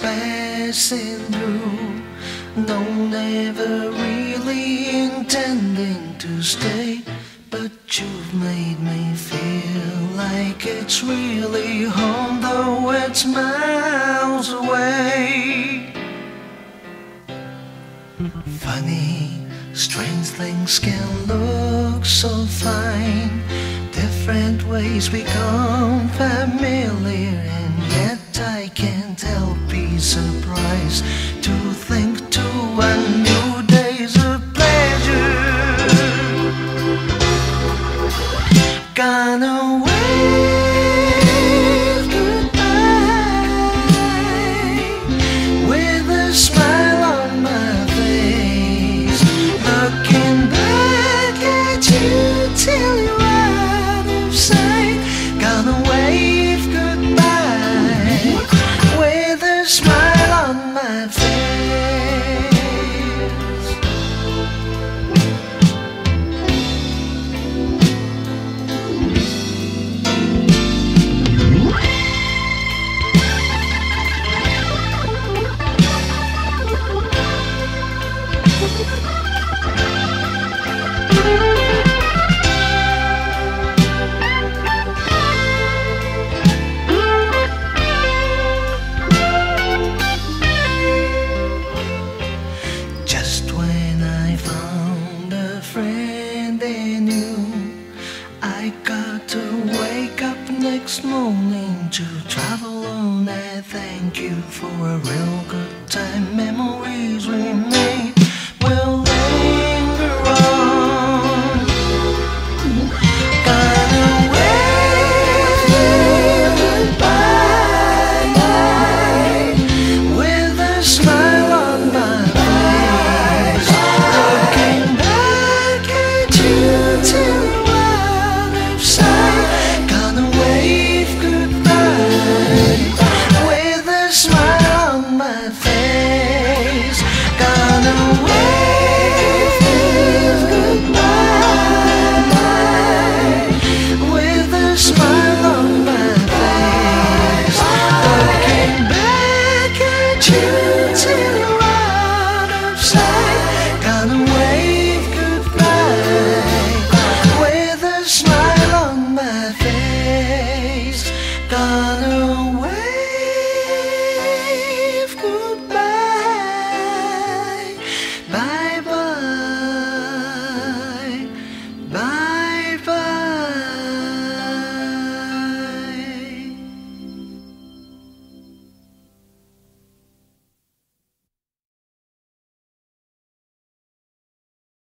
passing through. No, never really intending to stay. But you've made me feel like it's really home, though it's miles away. Funny, strange things can look so fine. Different ways we become familiar, I can't help be surprised to think to a new day's a pleasure. Gone away, goodbye, with a smile on my face. Looking back at you out of sight. Next morning to travel on. I thank you for a real good time. Remain.